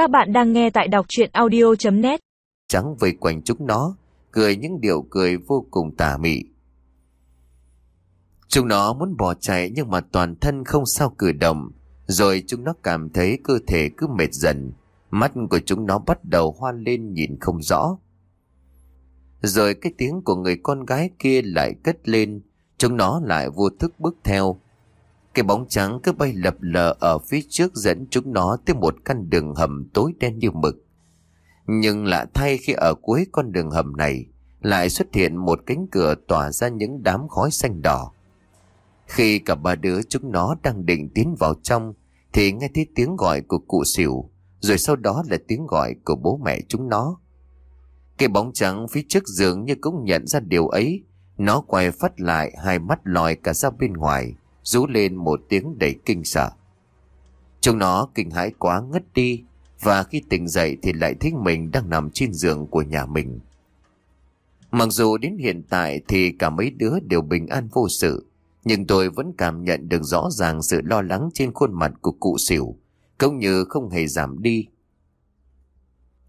Các bạn đang nghe tại đọc chuyện audio.net Trắng vây quanh chúng nó, cười những điều cười vô cùng tà mị. Chúng nó muốn bỏ chạy nhưng mà toàn thân không sao cử động, rồi chúng nó cảm thấy cơ thể cứ mệt dần, mắt của chúng nó bắt đầu hoa lên nhìn không rõ. Rồi cái tiếng của người con gái kia lại cất lên, chúng nó lại vô thức bước theo. Cái bóng trắng cứ bay lập lờ ở phía trước dẫn chúng nó tới một căn đường hầm tối đen như mực. Nhưng lạ thay khi ở cuối con đường hầm này lại xuất hiện một cánh cửa tỏa ra những đám khói xanh đỏ. Khi cả ba đứa chúng nó đang định tiến vào trong thì nghe thấy tiếng gọi của cụ xỉu rồi sau đó là tiếng gọi của bố mẹ chúng nó. Cái bóng trắng phía trước giường như cũng nhận ra điều ấy. Nó quay phát lại hai mắt lòi cả ra bên ngoài, rú lên một tiếng đầy kinh sợ. Chúng nó kinh hãi quá ngất đi, và khi tỉnh dậy thì lại thấy mình đang nằm trên giường của nhà mình. Mặc dù đến hiện tại thì cả mấy đứa đều bình an vô sự, nhưng tôi vẫn cảm nhận được rõ ràng sự lo lắng trên khuôn mặt của cụ xỉu, cũng như không hề giảm đi.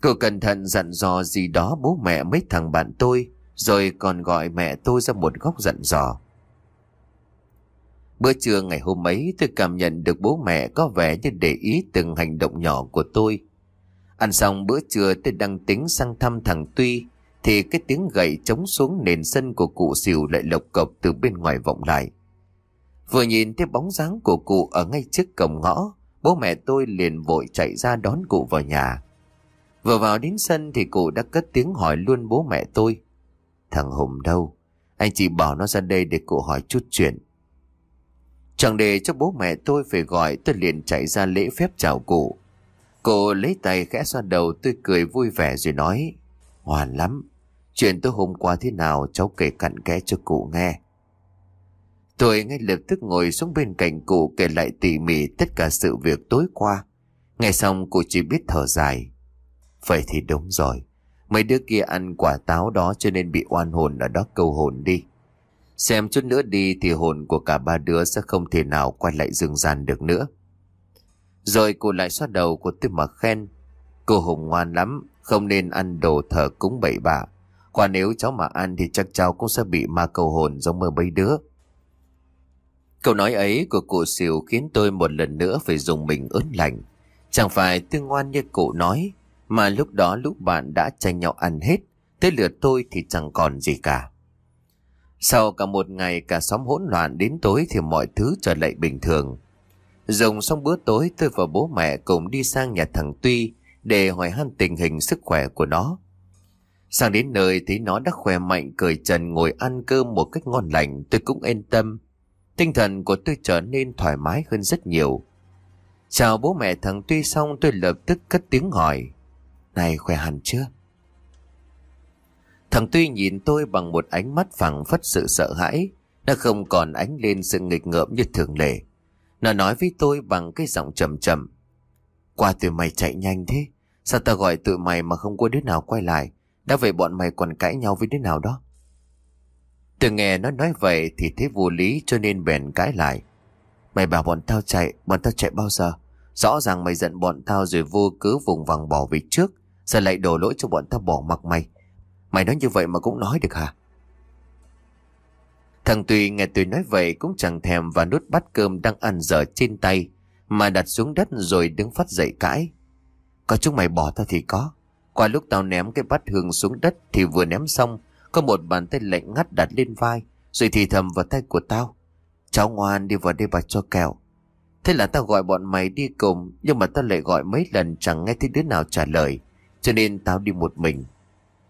Cô cẩn thận dặn dò gì đó bố mẹ mấy thằng bạn tôi, rồi còn gọi mẹ tôi ra một góc dặn dò. Bữa trưa ngày hôm ấy tôi cảm nhận được bố mẹ có vẻ như để ý từng hành động nhỏ của tôi. Ăn xong bữa trưa tôi đang tính sang thăm thằng Tuy, thì cái tiếng gậy trống xuống nền sân của cụ xỉu lại lộc cộc từ bên ngoài vọng lại. Vừa nhìn thấy bóng dáng của cụ ở ngay trước cổng ngõ, bố mẹ tôi liền vội chạy ra đón cụ vào nhà. Vừa vào đến sân thì cụ đã cất tiếng hỏi luôn bố mẹ tôi. Thằng Hùng đâu? Anh chỉ bảo nó ra đây để cụ hỏi chút chuyện. Chẳng để cho bố mẹ tôi phải gọi tôi liền chạy ra lễ phép chào cụ. Cô lấy tay khẽ xoa đầu tôi cười vui vẻ rồi nói Hoàn lắm, chuyện tôi hôm qua thế nào cháu kể cặn kẽ cho cụ nghe. Tôi ngay lập tức ngồi xuống bên cạnh cụ kể lại tỉ mỉ tất cả sự việc tối qua. Nghe xong cụ chỉ biết thở dài. Vậy thì đúng rồi. Mấy đứa kia ăn quả táo đó cho nên bị oan hồn ở đó câu hồn đi. Xem chút nữa đi thì hồn của cả ba đứa sẽ không thể nào quay lại dương gian được nữa. Rồi cô lại xoa đầu của tôi mà khen. Cô Hùng ngoan lắm, không nên ăn đồ thờ cúng bậy bạ. Còn nếu cháu mà ăn thì chắc cháu cũng sẽ bị ma cầu hồn giống mơ mấy đứa. Câu nói ấy của cụ xỉu khiến tôi một lần nữa phải dùng mình ớn lạnh. Chẳng phải tương ngoan như cụ nói, mà lúc đó lúc bạn đã tranh nhau ăn hết, tới lượt tôi thì chẳng còn gì cả. Sau cả một ngày cả xóm hỗn loạn đến tối thì mọi thứ trở lại bình thường. Dùng xong bữa tối, tôi và bố mẹ cùng đi sang nhà thằng Tuy để hỏi han tình hình sức khỏe của nó. Sang đến nơi thấy nó đã khỏe mạnh, cười trần ngồi ăn cơm một cách ngon lành, tôi cũng yên tâm. Tinh thần của tôi trở nên thoải mái hơn rất nhiều. Chào bố mẹ thằng Tuy xong, tôi lập tức cất tiếng hỏi. Này khỏe hẳn chưa? Thằng Tuy nhìn tôi bằng một ánh mắt phẳng phất sự sợ hãi. Nó không còn ánh lên sự nghịch ngợm như thường lệ. Nó nói với tôi bằng cái giọng trầm trầm. Qua tụi mày chạy nhanh thế. Sao ta gọi tụi mày mà không có đứa nào quay lại? Đã vậy bọn mày còn cãi nhau với đứa nào đó? Tôi nghe nó nói vậy thì thấy vô lý cho nên bèn cãi lại. Mày bảo bọn tao chạy, bọn tao chạy bao giờ? Rõ ràng mày giận bọn tao rồi vô cứ vùng vằng bỏ về trước. Giờ lại đổ lỗi cho bọn tao bỏ mặc mày. Mày nói như vậy mà cũng nói được hả? Thằng Tùy nghe tôi nói vậy cũng chẳng thèm và nuốt bát cơm đang ăn dở trên tay, mà đặt xuống đất rồi đứng phát dậy cãi. Có chúng mày bỏ tao thì có. Qua lúc tao ném cái bát hương xuống đất thì vừa ném xong, có một bàn tay lạnh ngắt đặt lên vai, rồi thì thầm vào tay của tao. Cháu ngoan đi vào đây bà cho kẹo. Thế là tao gọi bọn mày đi cùng, nhưng mà tao lại gọi mấy lần chẳng nghe thấy đứa nào trả lời, cho nên tao đi một mình.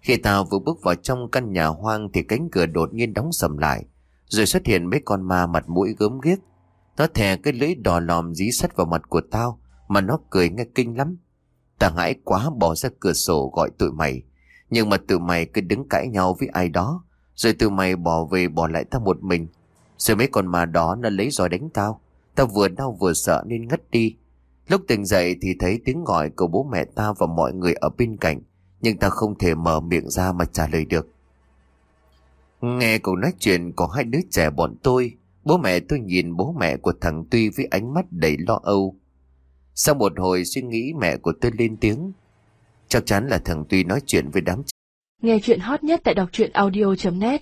Khi tao vừa bước vào trong căn nhà hoang thì cánh cửa đột nhiên đóng sầm lại, rồi xuất hiện mấy con ma mặt mũi gớm ghiếc. Nó thè cái lưỡi đỏ lòm dí sắt vào mặt của tao, mà nó cười nghe kinh lắm. Tao hãi quá bỏ ra cửa sổ gọi tụi mày. Nhưng mà tụi mày cứ đứng cãi nhau với ai đó, rồi tụi mày bỏ về bỏ lại tao một mình. Rồi mấy con ma đó nó lấy roi đánh tao. Tao vừa đau vừa sợ nên ngất đi. Lúc tỉnh dậy thì thấy tiếng gọi của bố mẹ tao và mọi người ở bên cạnh. Nhưng ta không thể mở miệng ra mà trả lời được. Nghe cậu nói chuyện của hai đứa trẻ bọn tôi, bố mẹ tôi nhìn bố mẹ của thằng Tuy với ánh mắt đầy lo âu. Sau một hồi suy nghĩ mẹ của tôi lên tiếng. Chắc chắn là thằng Tuy nói chuyện với đám Nghe chuyện hot nhất tại đọc truyện audio.net